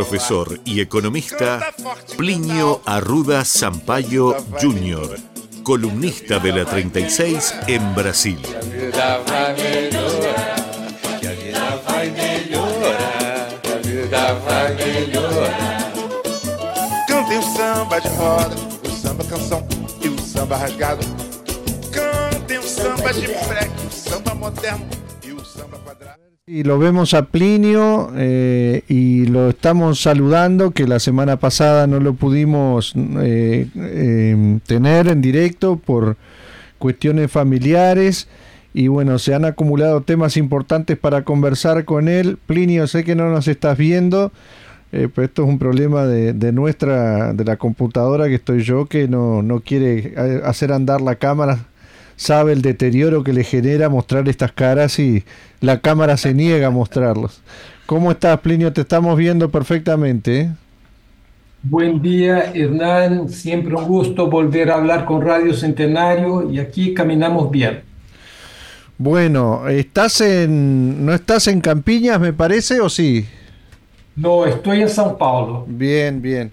profesor y economista Plinio Arruda Sampaio Jr., columnista de la 36 en Brasil. Cantem o samba de roda, o samba canção e o samba rasgado. Cantem o samba de freque, o samba moderno e o samba quadrado. Y lo vemos a Plinio eh, y lo estamos saludando, que la semana pasada no lo pudimos eh, eh, tener en directo por cuestiones familiares. Y bueno, se han acumulado temas importantes para conversar con él. Plinio, sé que no nos estás viendo, pero esto es un problema de, de, nuestra, de la computadora que estoy yo, que no, no quiere hacer andar la cámara sabe el deterioro que le genera mostrar estas caras y la cámara se niega a mostrarlos. ¿Cómo estás, Plinio? Te estamos viendo perfectamente. ¿eh? Buen día, Hernán. Siempre un gusto volver a hablar con Radio Centenario y aquí caminamos bien. Bueno, ¿estás en, no estás en Campiñas, me parece, o sí? No, estoy en San Paulo. Bien, bien.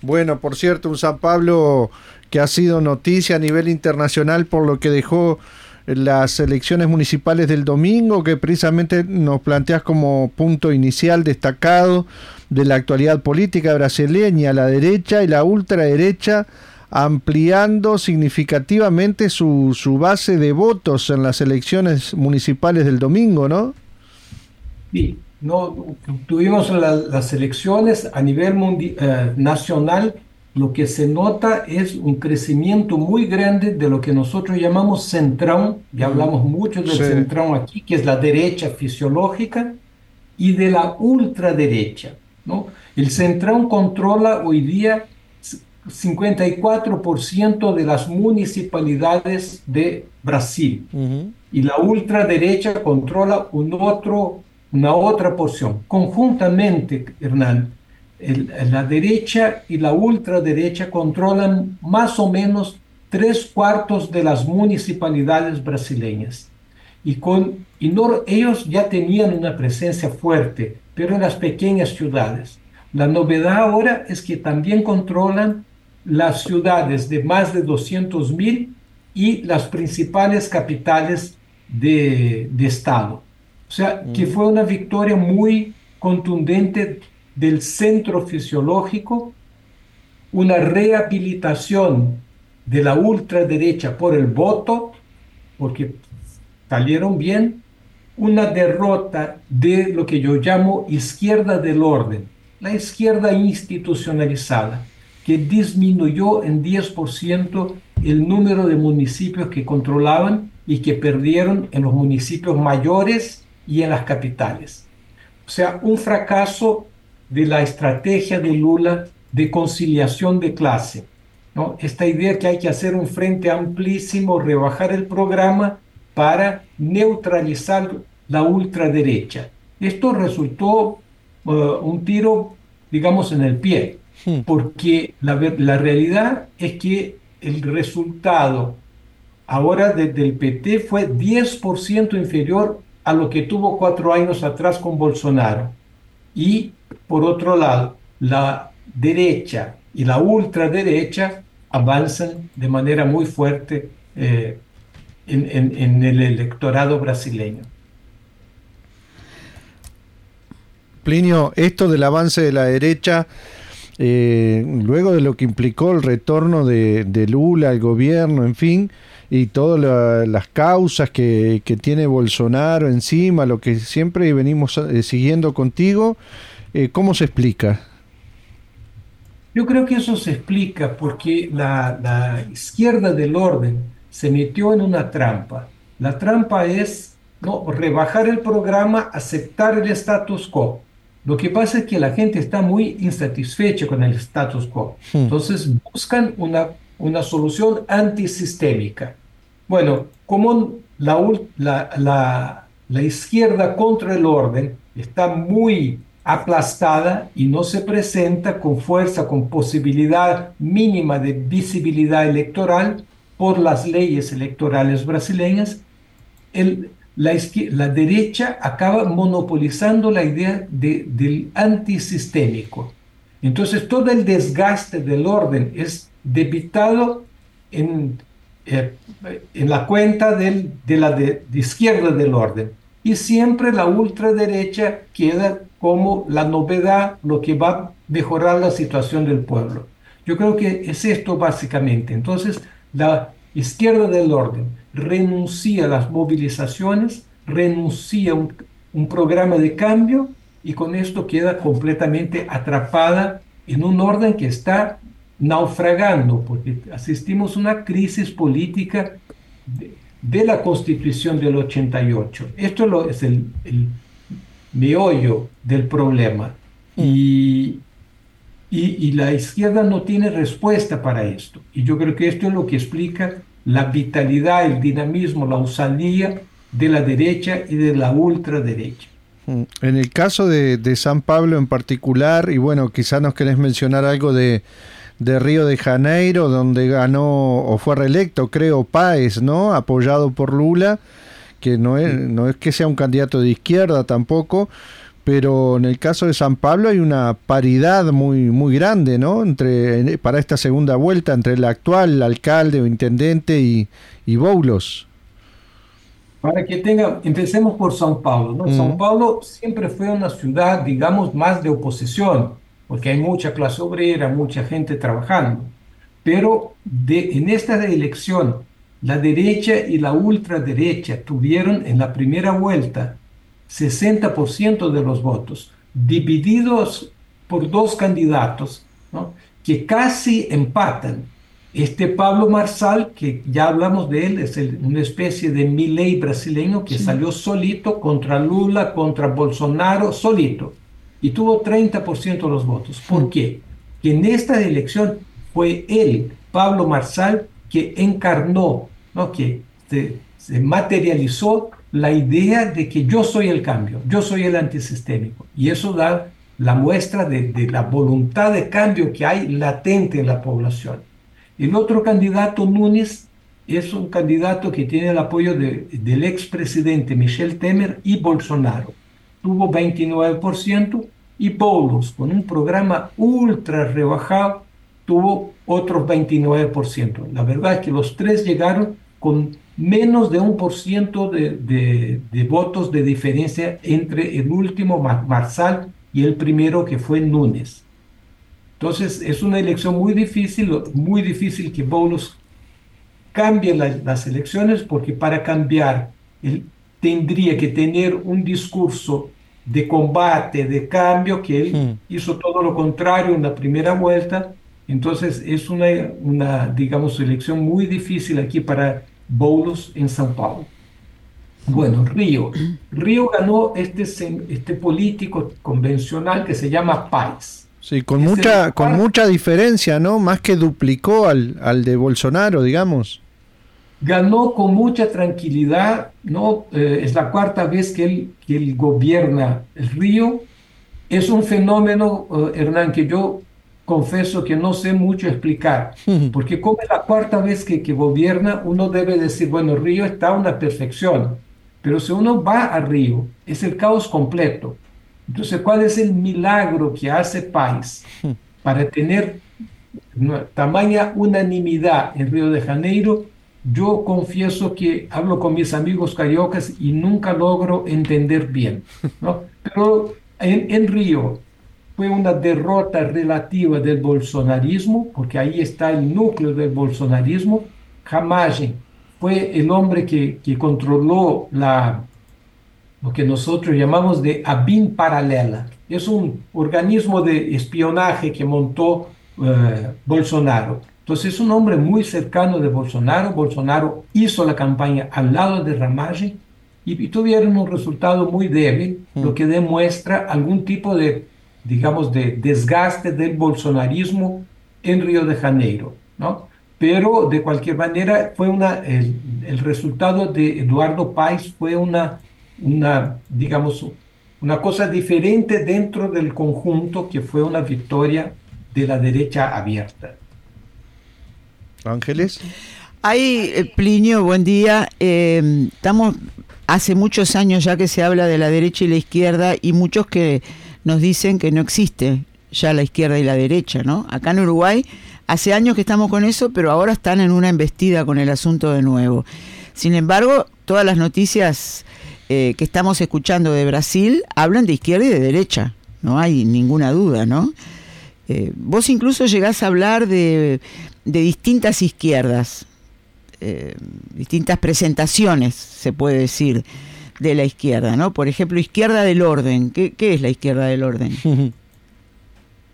Bueno, por cierto, un San Pablo que ha sido noticia a nivel internacional por lo que dejó las elecciones municipales del domingo, que precisamente nos planteas como punto inicial destacado de la actualidad política brasileña, la derecha y la ultraderecha ampliando significativamente su, su base de votos en las elecciones municipales del domingo, ¿no? Sí, no, tuvimos las elecciones a nivel eh, nacional lo que se nota es un crecimiento muy grande de lo que nosotros llamamos centrón, ya hablamos mucho del centrón aquí, que es la derecha fisiológica, y de la ultraderecha. ¿no? El centrón controla hoy día 54% de las municipalidades de Brasil y la ultraderecha controla un otro, una otra porción. Conjuntamente, Hernán, la derecha y la ultraderecha controlan más o menos tres cuartos de las municipalidades brasileñas. Y, con, y ellos ya tenían una presencia fuerte, pero en las pequeñas ciudades. La novedad ahora es que también controlan las ciudades de más de 200 mil y las principales capitales de, de Estado. O sea, que mm. fue una victoria muy contundente del centro fisiológico, una rehabilitación de la ultraderecha por el voto, porque salieron bien, una derrota de lo que yo llamo izquierda del orden, la izquierda institucionalizada, que disminuyó en 10% el número de municipios que controlaban y que perdieron en los municipios mayores y en las capitales. O sea, un fracaso de la estrategia de Lula de conciliación de clase. ¿no? Esta idea que hay que hacer un frente amplísimo, rebajar el programa para neutralizar la ultraderecha. Esto resultó uh, un tiro, digamos, en el pie, hmm. porque la, la, realidad es que el resultado ahora desde el PT fue 10% inferior a lo que tuvo cuatro años atrás con Bolsonaro. Y por otro lado, la derecha y la ultraderecha avanzan de manera muy fuerte eh, en, el electorado brasileño. Plinio, esto del avance de la derecha, eh, luego de lo que implicó el retorno de, Lula al gobierno, en fin, y todas las causas que, tiene Bolsonaro encima, lo que siempre venimos eh, siguiendo contigo, eh, ¿Cómo se explica? Yo creo que eso se explica porque la, izquierda del orden se metió en una trampa. La trampa es ¿no? rebajar el programa, aceptar el status quo. Lo que pasa es que la gente está muy insatisfecha con el status quo. Hmm. Entonces buscan una, una solución antisistémica. Bueno, como la, la, la izquierda contra el orden está muy aplastada y no se presenta con fuerza, con posibilidad mínima de visibilidad electoral por las leyes electorales brasileñas, el, la, la derecha acaba monopolizando la idea de, del antisistémico. Entonces todo el desgaste del orden es debitado en, eh, en la cuenta de la de, izquierda del orden. Y siempre la ultraderecha queda como la novedad, lo que va a mejorar la situación del pueblo. Yo creo que es esto básicamente. Entonces, la izquierda del orden renuncia a las movilizaciones, renuncia a un, un programa de cambio y con esto queda completamente atrapada en un orden que está naufragando, porque asistimos a una crisis política de, la constitución del 88. Esto lo, es el, el, meollo del problema. Mm. Y, y, y, la izquierda no tiene respuesta para esto. Y yo creo que esto es lo que explica la vitalidad, el dinamismo, la osadía de la derecha y de la ultraderecha. Mm. En el caso de, de San Pablo en particular, y bueno, quizás nos querés mencionar algo de, de Río de Janeiro, donde ganó o fue reelecto, creo, Páez, ¿no? Apoyado por Lula, que no es, no es que sea un candidato de izquierda tampoco, pero en el caso de San Pablo hay una paridad muy, muy grande, ¿no? Entre, para esta segunda vuelta entre el actual alcalde o intendente y, y Boulos. Para que tenga, empecemos por San Paulo, ¿no? São Paulo siempre fue una ciudad, digamos, más de oposición porque hay mucha clase obrera, mucha gente trabajando. Pero de, en esta elección, la derecha y la ultraderecha tuvieron en la primera vuelta 60% de los votos, divididos por dos candidatos ¿no? que casi empatan. Este Pablo Marsal, que ya hablamos de él, es una especie de Milley brasileño que salió solito contra Lula, contra Bolsonaro, solito y tuvo 30% de los votos. ¿Por mm. qué? Que en esta elección fue él, Pablo Marsal, que encarnó, ¿no? que se, materializó la idea de que yo soy el cambio, yo soy el antisistémico. Y eso da la muestra de, la voluntad de cambio que hay latente en la población. El otro candidato, Núñez, es un candidato que tiene el apoyo de, del expresidente Michel Temer y Bolsonaro tuvo 29% y Boulos, con un programa ultra rebajado, tuvo otros 29%. La verdad es que los tres llegaron con menos de un por ciento de, de, votos de diferencia entre el último Marsal y el primero que fue Núñez. Entonces es una elección muy difícil, muy difícil que Boulos cambie las elecciones porque para cambiar el, tendría que tener un discurso de combate, de cambio, que él hmm. hizo todo lo contrario en la primera vuelta. Entonces es una, una, digamos, elección muy difícil aquí para Boulos en São Paulo. Bueno, Río. Río ganó este, este político convencional que se llama Paz. Sí, con, mucha, con mucha diferencia, ¿no? Más que duplicó al, al de Bolsonaro, digamos ganó con mucha tranquilidad, ¿no? Eh, es la cuarta vez que él, que él gobierna el río. Es un fenómeno, uh, Hernán, que yo confieso que no sé mucho explicar, porque como es la cuarta vez que, que gobierna, uno debe decir, bueno, Río está a una perfección, pero si uno va a Río, es el caos completo. Entonces, ¿cuál es el milagro que hace País para tener tamaña unanimidad en Río de Janeiro yo confieso que hablo con mis amigos cariocas y nunca logro entender bien. ¿no? Pero en, en Río fue una derrota relativa del bolsonarismo, porque ahí está el núcleo del bolsonarismo. Jamás fue el hombre que, que controló la, lo que nosotros llamamos de ABIN paralela. Es un organismo de espionaje que montó eh, Bolsonaro. Entonces es un hombre muy cercano de Bolsonaro. Bolsonaro hizo la campaña al lado de Ramage y, tuvieron un resultado muy débil, mm. lo que demuestra algún tipo de, digamos, de desgaste del bolsonarismo en Río de Janeiro, ¿no? Pero de cualquier manera fue una, el, el resultado de Eduardo País fue una, una, digamos, una cosa diferente dentro del conjunto que fue una victoria de la derecha abierta. Ángeles. Ahí, eh, Plinio, buen día. Eh, estamos hace muchos años ya que se habla de la derecha y la izquierda y muchos que nos dicen que no existe ya la izquierda y la derecha, ¿no? Acá en Uruguay hace años que estamos con eso, pero ahora están en una embestida con el asunto de nuevo. Sin embargo, todas las noticias eh, que estamos escuchando de Brasil hablan de izquierda y de derecha, no hay ninguna duda, ¿no? Eh, vos incluso llegás a hablar de, distintas izquierdas, eh, distintas presentaciones, se puede decir, de la izquierda, ¿no? Por ejemplo, izquierda del orden. ¿Qué, es la izquierda del orden?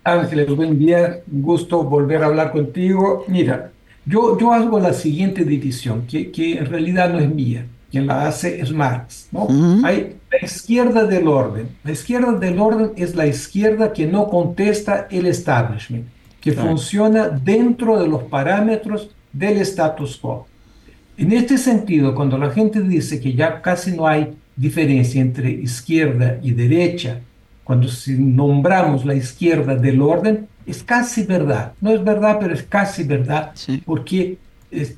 Ángeles, buen día, gusto volver a hablar contigo. Mira, yo, yo hago la siguiente división, que, que en realidad no es mía quien la hace es Marx. ¿no? Hay la izquierda del orden. La izquierda del orden es la izquierda que no contesta el establishment, que funciona dentro de los parámetros del status quo. En este sentido, cuando la gente dice que ya casi no hay diferencia entre izquierda y derecha, cuando si nombramos la izquierda del orden, es casi verdad. No es verdad, pero es casi verdad, porque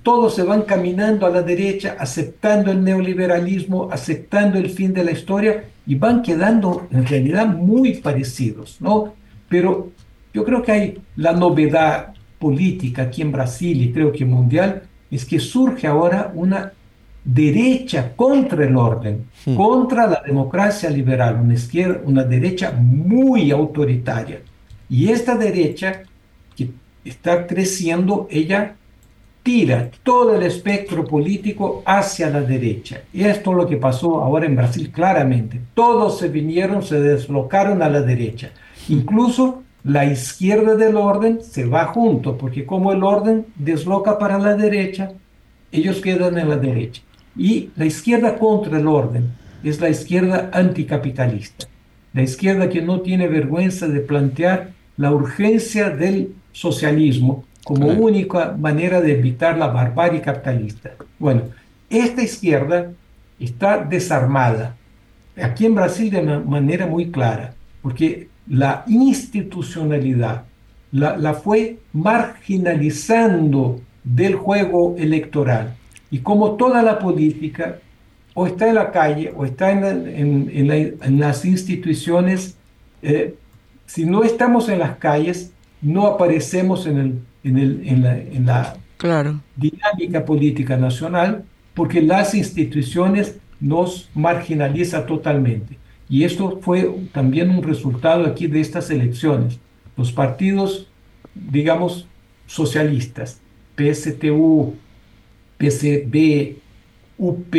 todos se van caminando a la derecha, aceptando el neoliberalismo, aceptando el fin de la historia y van quedando en realidad muy parecidos, ¿no? Pero yo creo que hay la novedad política aquí en Brasil y creo que mundial es que surge ahora una derecha contra el orden, hmm. contra la democracia liberal, una izquierda, una derecha muy autoritaria. Y esta derecha que está creciendo, ella tira todo el espectro político hacia la derecha. Y esto es lo que pasó ahora en Brasil claramente. Todos se vinieron, se deslocaron a la derecha. Incluso la izquierda del orden se va junto, porque como el orden desloca para la derecha, ellos quedan en la derecha. Y la izquierda contra el orden es la izquierda anticapitalista, la izquierda que no tiene vergüenza de plantear la urgencia del socialismo como única manera de evitar la barbarie capitalista. Bueno, esta izquierda está desarmada, aquí en Brasil de manera muy clara, porque la institucionalidad la, la fue marginalizando del juego electoral. Y como toda la política, o está en la calle o está en, en, las instituciones, eh, si no estamos en las calles, no aparecemos en el en, la, dinámica política nacional porque las instituciones nos marginaliza totalmente. Y esto fue también un resultado aquí de estas elecciones. Los partidos, digamos, socialistas, PSTU, PCB, UP,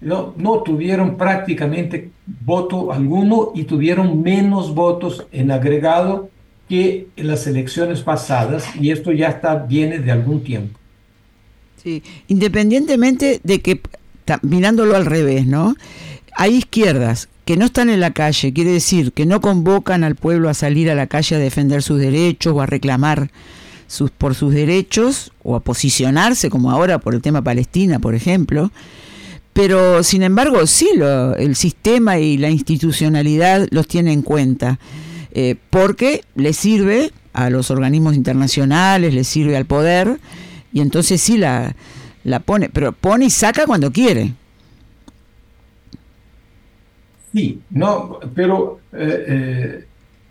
no, no, tuvieron prácticamente voto alguno y tuvieron menos votos en agregado que en las elecciones pasadas y esto ya está viene de algún tiempo. Sí, independientemente de que mirándolo al revés, ¿no? Hay izquierdas que no están en la calle, quiere decir que no convocan al pueblo a salir a la calle a defender sus derechos o a reclamar sus, por sus derechos o a posicionarse, como ahora por el tema Palestina, por ejemplo. Pero, sin embargo, sí, lo, el sistema y la institucionalidad los tiene en cuenta. Eh, porque le sirve a los organismos internacionales, le sirve al poder, y entonces sí la, la pone, pero pone y saca cuando quiere. Sí, no, pero eh, eh,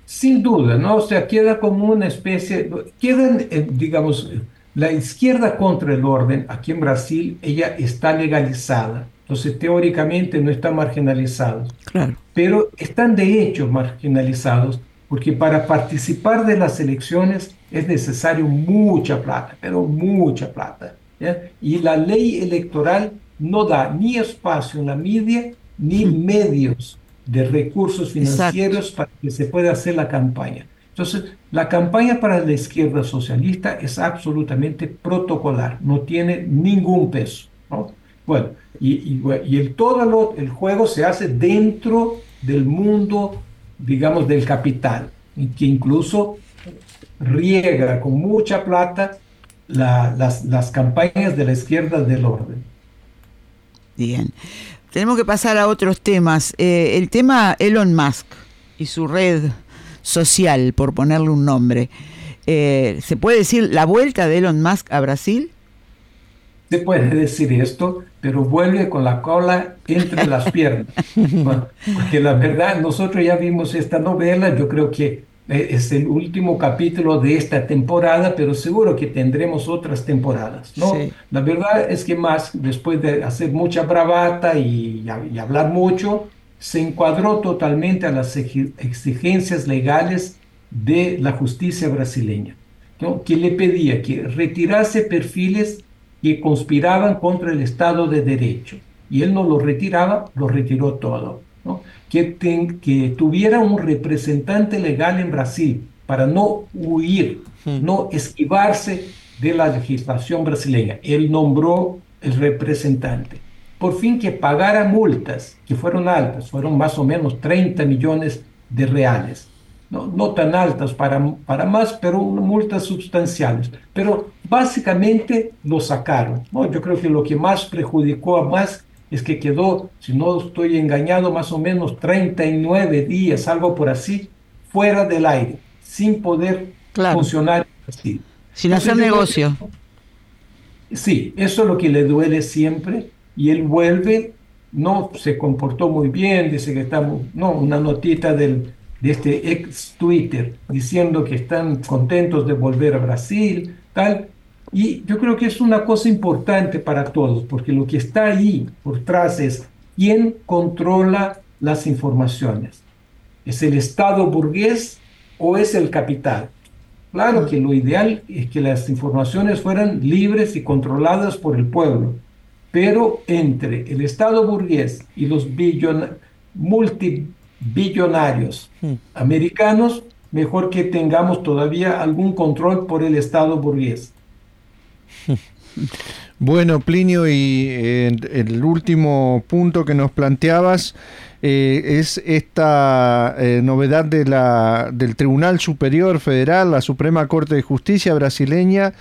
sin duda, ¿no? O sea, queda como una especie, quedan, digamos, la izquierda contra el orden, aquí en Brasil, ella está legalizada. Entonces, teóricamente no está marginalizada. Claro. Pero están de hecho marginalizados porque para participar de las elecciones es necesario mucha plata, pero mucha plata. Y la ley electoral no da ni espacio en la media ni hmm. medios de recursos financieros para que se pueda hacer la campaña. Entonces, la campaña para la izquierda socialista es absolutamente protocolar, no tiene ningún peso. Bueno, y, y, el, todo el juego se hace dentro del mundo digamos, del capital, y que incluso riega con mucha plata las, las campañas de la izquierda del orden. Bien. Tenemos que pasar a otros temas. Eh, el tema Elon Musk y su red social, por ponerle un nombre. Eh, ¿Se puede decir la vuelta de Elon Musk a Brasil? se puede decir esto, pero vuelve con la cola entre las piernas. porque la verdad, nosotros ya vimos esta novela, yo creo que es el último capítulo de esta temporada, pero seguro que tendremos otras temporadas, ¿no? La verdad es que más, después de hacer mucha bravata y, y hablar mucho, se encuadró totalmente a las exigencias legales de la justicia brasileña, ¿no? que le pedía que retirase perfiles que conspiraban contra el Estado de Derecho. Y él no lo retiraba, lo retiró todo. ¿No? Que, que tuviera un representante legal en Brasil para no huir, hmm. no esquivarse de la legislación brasileña. Él nombró el representante. Por fin que pagara multas, que fueron altas, fueron más o menos 30 millones de reales no, tan altas para, para más, pero multas sustanciales. Pero básicamente lo sacaron. ¿no? Yo creo que lo que más perjudicó a más es que quedó, si no estoy engañado, más o menos 39 días, algo por así, fuera del aire, sin poder funcionar así. Sin hacer negocio. sí, eso es lo que le duele siempre y él vuelve, no se comportó muy bien, dice que estamos, no, una notita del de este ex Twitter diciendo que están contentos de volver a Brasil, tal. Y yo creo que es una cosa importante para todos, porque lo que está ahí por detrás es quién controla las informaciones. ¿Es el Estado burgués o es el capital? Claro que lo ideal es que las informaciones fueran libres y controladas por el pueblo, pero entre el Estado burgués y los billones multi billonarios hmm. americanos, mejor que tengamos todavía algún control por el Estado burgués. Bueno, Plinio, y el último punto que nos planteabas eh, es esta eh, novedad de la, del Tribunal Superior Federal, la Suprema Corte de Justicia brasileña,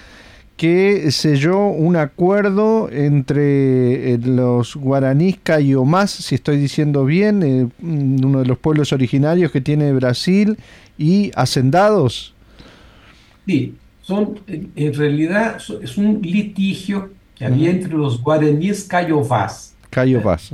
que selló un acuerdo entre eh, los guaraníes Cayomás, si estoy diciendo bien, eh, uno de los pueblos originarios que tiene Brasil, y hacendados. Sí, son, en realidad es un litigio que había entre los guaraníes Cayovás, Cayovás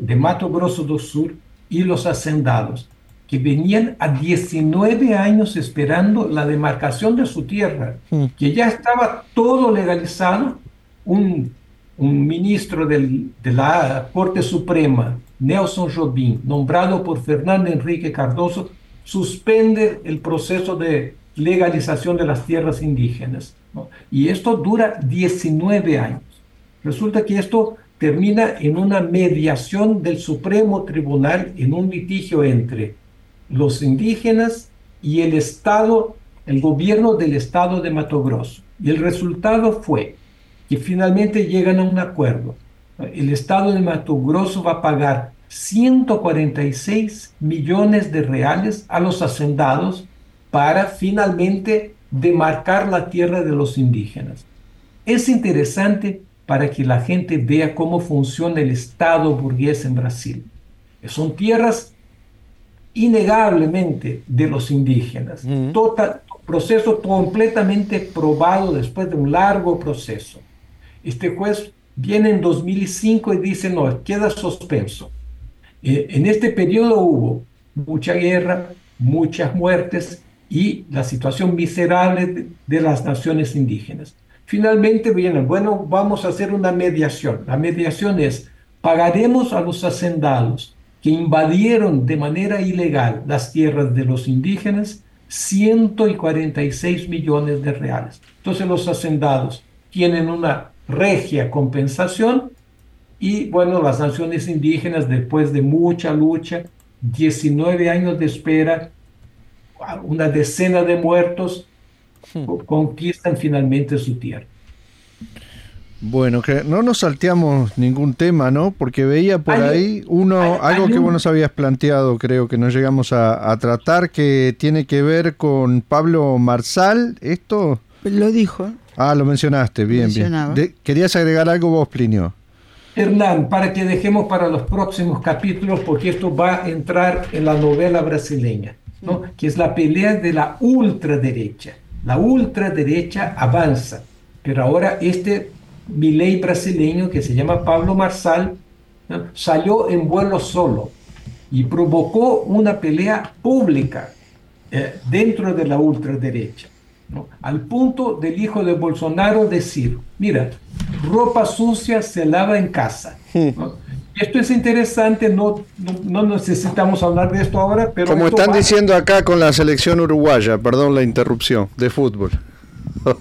de Mato Grosso do Sur y los hacendados que venían a 19 años esperando la demarcación de su tierra, hmm. que ya estaba todo legalizado. Un, un ministro del, de la Corte Suprema, Nelson Jobim, nombrado por Fernando Enrique Cardoso, suspende el proceso de legalización de las tierras indígenas. Y esto dura 19 años. Resulta que esto termina en una mediación del Supremo Tribunal en un litigio entre los indígenas y el Estado, el gobierno del Estado de Mato Grosso. Y el resultado fue que finalmente llegan a un acuerdo. El Estado de Mato Grosso va a pagar 146 millones de reales a los hacendados para finalmente demarcar la tierra de los indígenas. Es interesante para que la gente vea cómo funciona el Estado burgués en Brasil. Son tierras innegablemente de los indígenas. Total, proceso completamente probado después de un largo proceso. Este juez viene en 2005 y dice, no, queda suspenso. Eh, en este periodo hubo mucha guerra, muchas muertes y la situación miserable de, las naciones indígenas. Finalmente vienen, bueno, vamos a hacer una mediación. La mediación es, pagaremos a los hacendados que invadieron de manera ilegal las tierras de los indígenas 146 millones de reales. Entonces los hacendados tienen una regia compensación y bueno, las naciones indígenas después de mucha lucha, 19 años de espera, una decena de muertos, hmm. conquistan finalmente su tierra. Bueno, que no nos salteamos ningún tema, ¿no? Porque veía por ahí uno, algo que vos nos habías planteado, creo que no llegamos a, tratar, que tiene que ver con Pablo Marsal, ¿esto? Lo dijo. Ah, lo mencionaste, bien, bien. ¿Querías agregar algo vos, Plinio? Hernán, para que dejemos para los próximos capítulos, porque esto va a entrar en la novela brasileña, ¿no? que es la pelea de la ultraderecha. La ultraderecha avanza, pero ahora este Milei brasileño que se llama Pablo Marsal salió en vuelo solo y provocó una pelea pública eh, dentro de la ultraderecha, al punto del hijo de Bolsonaro decir, mira, ropa sucia se lava en casa. Hmm. Esto es interesante, no, no, necesitamos hablar de esto ahora, pero... Como están diciendo acá con la selección uruguaya, perdón la interrupción, de fútbol.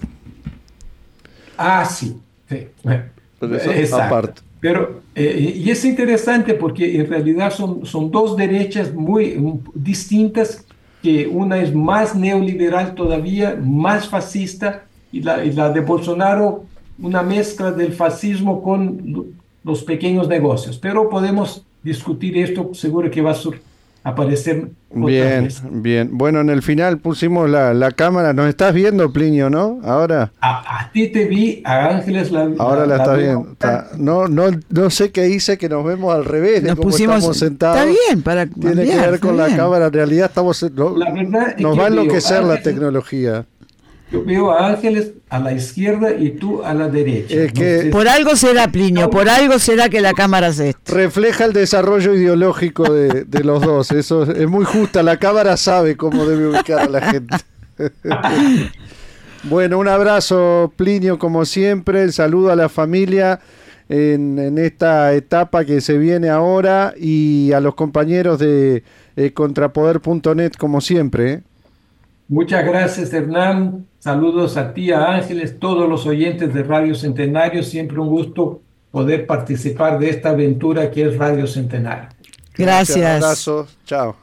ah, sí. sí. Exacto. Pero, eh, y es interesante porque en realidad son, son dos derechas muy distintas, que una es más neoliberal todavía, más fascista, y la, y la de Bolsonaro una mezcla del fascismo con los pequeños negocios. Pero podemos discutir esto, seguro que va a aparecer. Bien, bien. Bueno, en el final pusimos la, cámara. Nos estás viendo, Plinio, ¿no? Ahora. A, ti te vi, a Ángeles la. Ahora la, estás viendo. no, no, no sé qué hice que nos vemos al revés de cómo estamos sentados. Está bien, para. Tiene que ver con la cámara. En realidad estamos. la verdad nos va a enloquecer la tecnología. Yo veo a Ángeles a la izquierda y tú a la derecha. por algo será, Plinio, por algo será que la cámara se... Refleja el desarrollo ideológico de, los dos. Eso es muy justa. La cámara sabe cómo debe ubicar a la gente. bueno, un abrazo, Plinio, como siempre. El saludo a la familia en, esta etapa que se viene ahora y a los compañeros de eh, contrapoder.net, como siempre. ¿eh? Muchas gracias, Hernán. Saludos a ti, a Ángeles, todos los oyentes de Radio Centenario. Siempre un gusto poder participar de esta aventura que es Radio Centenario. Gracias. Un abrazo. Chao.